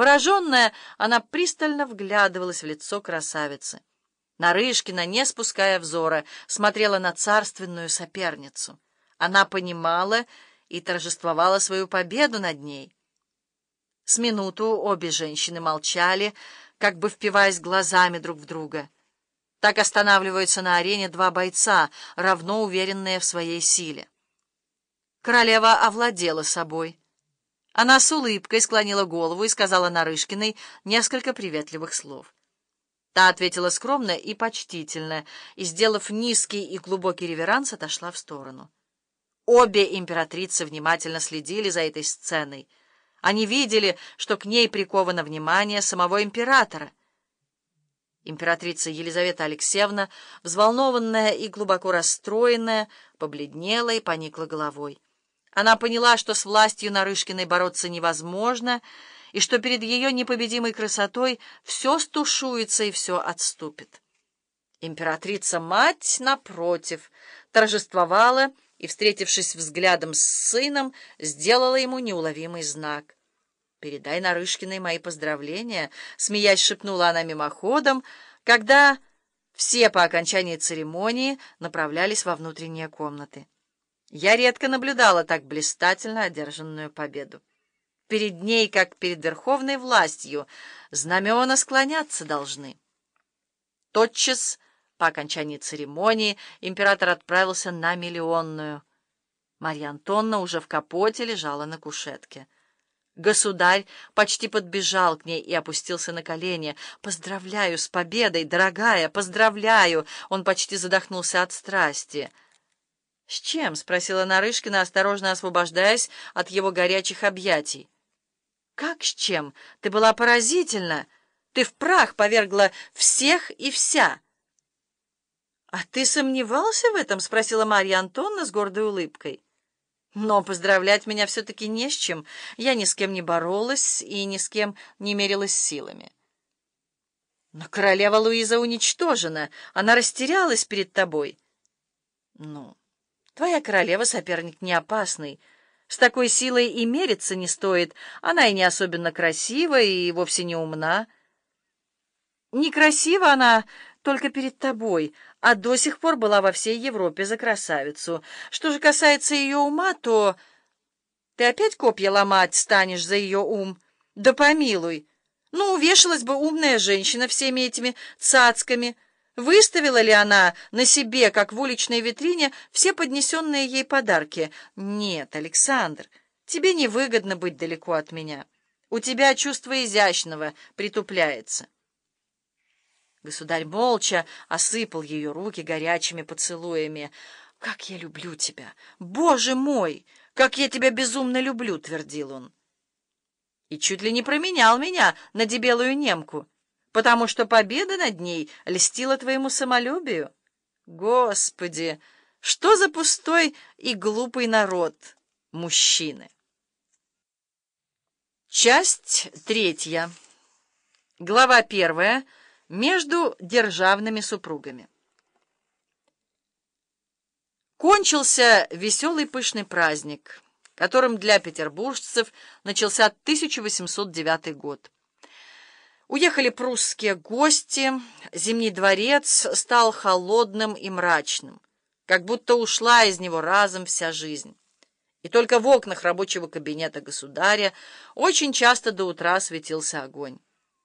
Пораженная, она пристально вглядывалась в лицо красавицы. Нарышкина, не спуская взора, смотрела на царственную соперницу. Она понимала и торжествовала свою победу над ней. С минуту обе женщины молчали, как бы впиваясь глазами друг в друга. Так останавливаются на арене два бойца, равно уверенные в своей силе. Королева овладела собой. Она с улыбкой склонила голову и сказала Нарышкиной несколько приветливых слов. Та ответила скромно и почтительно, и, сделав низкий и глубокий реверанс, отошла в сторону. Обе императрицы внимательно следили за этой сценой. Они видели, что к ней приковано внимание самого императора. Императрица Елизавета Алексеевна, взволнованная и глубоко расстроенная, побледнела и поникла головой. Она поняла, что с властью Нарышкиной бороться невозможно, и что перед ее непобедимой красотой все стушуется и все отступит. Императрица-мать, напротив, торжествовала и, встретившись взглядом с сыном, сделала ему неуловимый знак. «Передай Нарышкиной мои поздравления», — смеясь шепнула она мимоходом, когда все по окончании церемонии направлялись во внутренние комнаты. Я редко наблюдала так блистательно одержанную победу. Перед ней, как перед верховной властью, знамена склоняться должны. Тотчас, по окончании церемонии, император отправился на миллионную. Марья Антонна уже в капоте лежала на кушетке. Государь почти подбежал к ней и опустился на колени. «Поздравляю с победой, дорогая, поздравляю!» Он почти задохнулся от страсти. «С чем?» — спросила Нарышкина, осторожно освобождаясь от его горячих объятий. «Как с чем? Ты была поразительна! Ты в прах повергла всех и вся!» «А ты сомневался в этом?» — спросила Марья Антонна с гордой улыбкой. «Но поздравлять меня все-таки не с чем. Я ни с кем не боролась и ни с кем не мерилась силами». «Но королева Луиза уничтожена. Она растерялась перед тобой». «Ну...» Твоя королева соперник не опасный. С такой силой и мериться не стоит. Она и не особенно красива, и вовсе не умна. Некрасива она только перед тобой, а до сих пор была во всей Европе за красавицу. Что же касается ее ума, то... Ты опять копья ломать станешь за ее ум? Да помилуй! Ну, увешалась бы умная женщина всеми этими цацками — Выставила ли она на себе, как в уличной витрине, все поднесенные ей подарки? Нет, Александр, тебе невыгодно быть далеко от меня. У тебя чувство изящного притупляется. Государь молча осыпал ее руки горячими поцелуями. «Как я люблю тебя! Боже мой! Как я тебя безумно люблю!» — твердил он. И чуть ли не променял меня на дебелую немку потому что победа над ней льстила твоему самолюбию. Господи, что за пустой и глупый народ мужчины! Часть третья. Глава первая. Между державными супругами. Кончился веселый пышный праздник, которым для петербуржцев начался 1809 год. Уехали прусские гости, Зимний дворец стал холодным и мрачным, как будто ушла из него разом вся жизнь. И только в окнах рабочего кабинета государя очень часто до утра светился огонь.